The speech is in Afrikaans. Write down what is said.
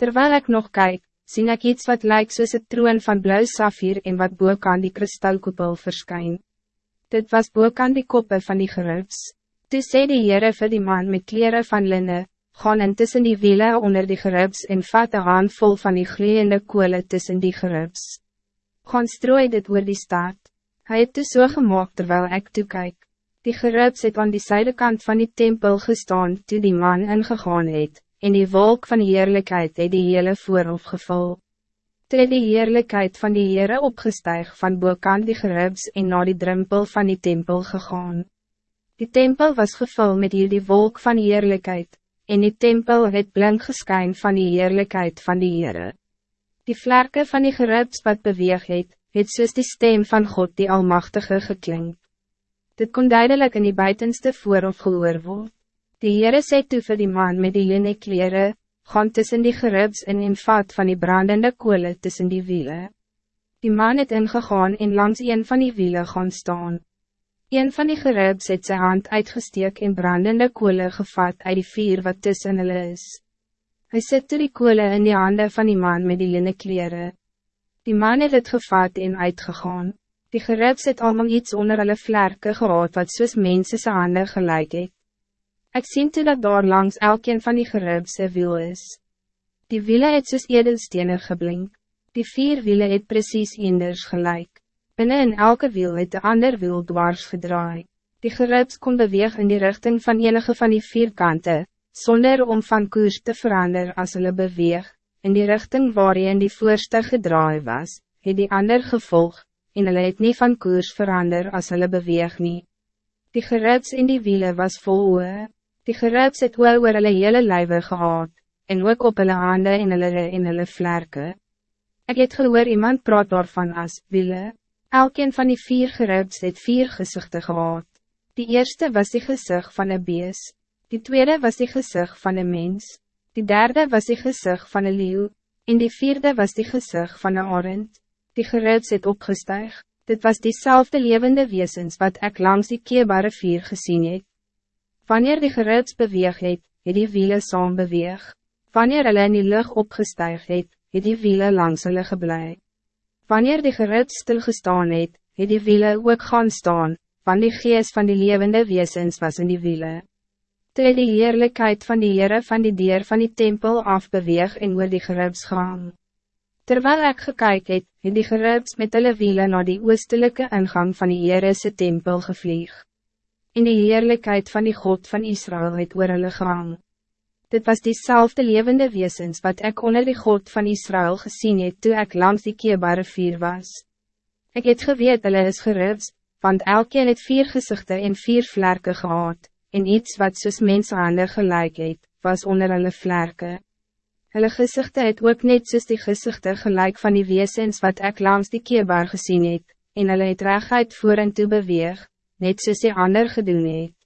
Terwijl ik nog kijk, zie ik iets wat lijkt soos het troon van blauw safir en wat boek aan die kristalkoepel verskyn. Dit was boek aan die koppe van die gerubs. Toe sê die Heere vir die man met kleren van linnen, gaan intussen die wielen onder die gerubs en vat een handvol van die gloeiende kolen tussen die gerubs. Gaan strooi dit oor die stad. Hij het dus so gemaakt terwijl ik toekijk. Die gerubs het aan die zijdekant van die tempel gestaan toe die man ingegaan het, en die wolk van heerlijkheid het die hele voorhof gevul. Toe die heerlijkheid van die Heere opgestijg van bokant die gerubs en naar die drempel van die tempel gegaan. Die tempel was gevul met hier die wolk van heerlijkheid, en die tempel het blink geskyn van die heerlijkheid van die Heere. Die vlerke van die gerubs wat beweeg het, het soos die stem van God die Almachtige geklink. Dit kon duidelijk in die buitenste voorhof gehoor word. Die Heere sê toe vir die man met die linne kleren, gaan tussen die gerubs en in vat van die brandende kolen tussen die wielen. Die man het ingegaan en langs een van die wielen gaan staan. Een van die gerubs het zijn hand uitgesteek en brandende kolen gevat uit die vier wat tussen hulle is. Hij zette die kolen in die handen van die man met die linnen kleren. Die man het het gevat en uitgegaan. Die gerubs het allemaal iets onder hulle vlerke gehad wat soos mense sy hande gelijk het. Ek sien toe dat daar langs elkeen van die gerubs een wiel is. Die wiele het soos edelstene geblink. Die vier wiele het precies eenders gelijk. Binnen in elke wiel het de ander wiel dwars gedraai. Die gerubs kon beweeg in die richting van enige van die vier kanten, zonder om van koers te veranderen als hulle beweeg, in die richting waarin die voorste gedraai was, het die ander gevolg, en hulle het nie van koers verander als hulle beweeg nie. Die gerubs in die wielen was vol oe, die gerubs het oe oor hulle hele lijwe gehad, en ook op hulle hande en hulle en hulle vlerke. Ek het gehoor iemand praat daarvan as wielen. Elkeen van die vier gerubs het vier gezichten gehad. Die eerste was die gezicht van een bees, die tweede was die gezicht van een mens, die derde was die gezicht van een leeuw, en die vierde was die gezicht van een arend. Die gerubs het opgestuig, dit was diezelfde levende wezens wat ik langs die keerbare vier gezien het. Wanneer die gerubs beweeg het, het die wiele saam beweeg. Wanneer hulle in die lucht opgestuig het, het die wiele langs hulle geblei. Wanneer die gerut stilgestaan het, het die wiele ook gaan staan, want die geest van die levende wezens was in die wiele. Toe die heerlijkheid van die Heere van die dier van die tempel afbeweeg en oor die gerups gaan. Terwijl ik gekyk het, het die gerups met hulle wiele naar die oostelike ingang van die Heerese tempel gevlieg. In die heerlijkheid van die God van Israël het oor hulle gang. Dit was diezelfde levende wezens wat ik onder de God van Israël gezien het toen ik langs die keerbare vier was. Ik het geweet hulle is gerubs, want elkeen het vier gezichten en vier vlerken gehad, en iets wat soos menshande gelijk het, was onder hulle vlerken. Hulle gezichten het ook net soos die gezichten gelijk van die wezens wat ik langs die keerbaar gezien het, en hulle het rechtheid voor en toe beweeg, net soos die ander gedoen het.